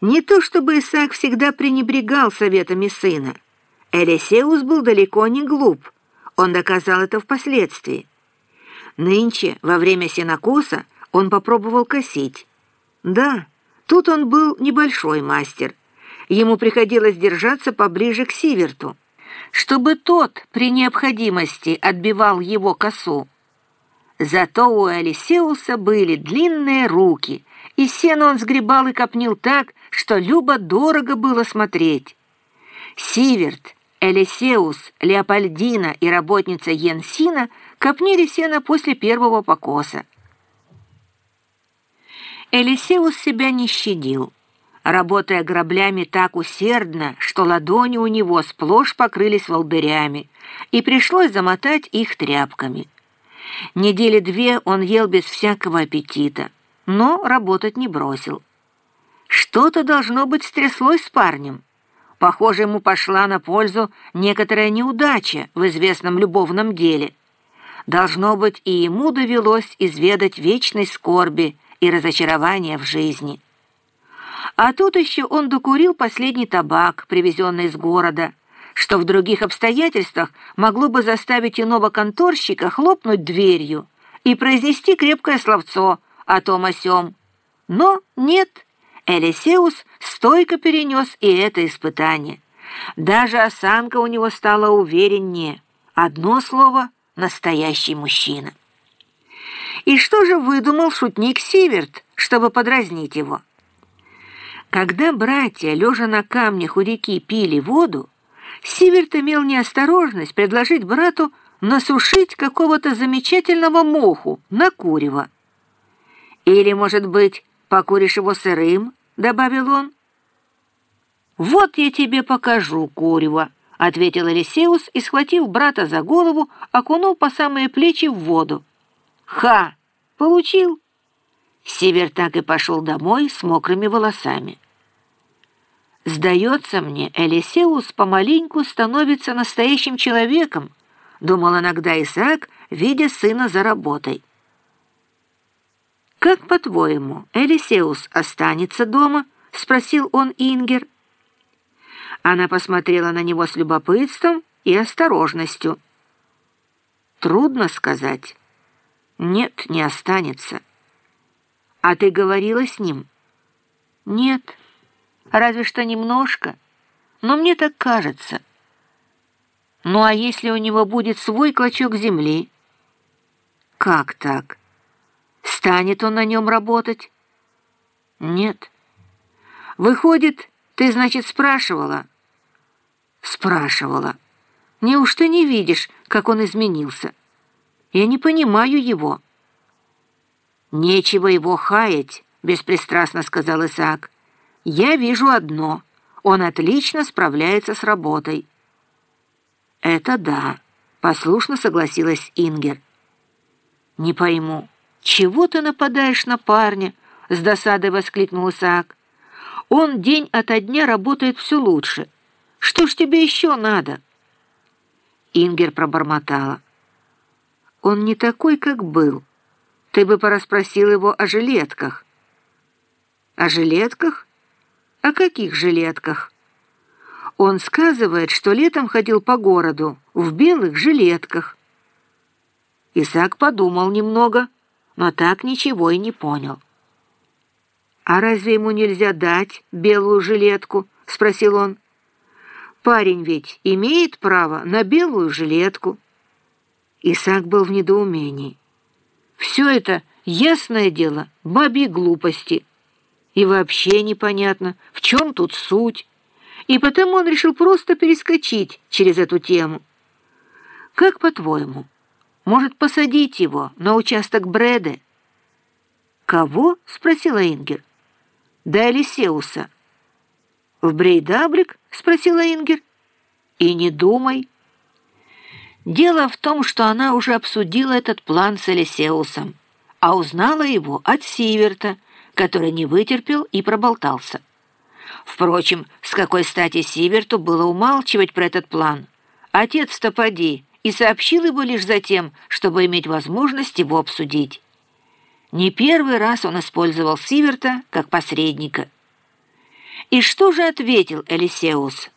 Не то чтобы Исаак всегда пренебрегал советами сына. Элисеус был далеко не глуп. Он доказал это впоследствии. Нынче, во время сенокоса, он попробовал косить. Да, тут он был небольшой мастер. Ему приходилось держаться поближе к Сиверту, чтобы тот при необходимости отбивал его косу. Зато у Элисеуса были длинные руки, и сено он сгребал и копнил так, что любо-дорого было смотреть. Сиверт, Элисеус, Леопольдина и работница Йенсина копнили сено после первого покоса. Элисеус себя не щадил, работая граблями так усердно, что ладони у него сплошь покрылись волдырями, и пришлось замотать их тряпками. Недели две он ел без всякого аппетита, но работать не бросил. Что-то должно быть стряслось с парнем. Похоже, ему пошла на пользу некоторая неудача в известном любовном деле. Должно быть, и ему довелось изведать вечной скорби и разочарования в жизни. А тут еще он докурил последний табак, привезенный из города, что в других обстоятельствах могло бы заставить иного конторщика хлопнуть дверью и произнести крепкое словцо о том о сём. Но нет, Элисеус стойко перенес и это испытание. Даже осанка у него стала увереннее. Одно слово — настоящий мужчина. И что же выдумал шутник Сиверт, чтобы подразнить его? Когда братья, лежа на камнях у реки, пили воду, Сиверт имел неосторожность предложить брату насушить какого-то замечательного моху на курево. Или, может быть, покуришь его сырым, — добавил он. «Вот я тебе покажу курево», — ответил Элисеус и, схватив брата за голову, окунул по самые плечи в воду. «Ха! Получил!» Север так и пошел домой с мокрыми волосами. «Сдается мне, Элисеус помаленьку становится настоящим человеком», — думал иногда Исаак, видя сына за работой. «Как, по-твоему, Элисеус останется дома?» — спросил он Ингер. Она посмотрела на него с любопытством и осторожностью. «Трудно сказать. Нет, не останется. А ты говорила с ним?» «Нет, разве что немножко, но мне так кажется». «Ну а если у него будет свой клочок земли?» «Как так?» Станет он на нем работать? Нет. Выходит, ты, значит, спрашивала? Спрашивала. Неужто не видишь, как он изменился? Я не понимаю его. Нечего его хаять, беспристрастно сказал Исаак. Я вижу одно. Он отлично справляется с работой. Это да, послушно согласилась Ингер. Не пойму. «Чего ты нападаешь на парня?» — с досадой воскликнул Исаак. «Он день ото дня работает все лучше. Что ж тебе еще надо?» Ингер пробормотала. «Он не такой, как был. Ты бы пораспросил его о жилетках». «О жилетках? О каких жилетках?» Он сказывает, что летом ходил по городу в белых жилетках. Исаак подумал немного — но так ничего и не понял. «А разве ему нельзя дать белую жилетку?» — спросил он. «Парень ведь имеет право на белую жилетку». Исаак был в недоумении. «Все это, ясное дело, бабьи глупости. И вообще непонятно, в чем тут суть. И потому он решил просто перескочить через эту тему. Как по-твоему?» Может, посадить его на участок Брэда?» «Кого?» — спросила Ингер. «Да Элисеуса». «В Брейдаблик?» — спросила Ингер. «И не думай». Дело в том, что она уже обсудила этот план с Элисеусом, а узнала его от Сиверта, который не вытерпел и проболтался. Впрочем, с какой стати Сиверту было умалчивать про этот план? Отец-то поди, и сообщил его лишь за тем, чтобы иметь возможность его обсудить. Не первый раз он использовал Сиверта как посредника. И что же ответил Элисеус?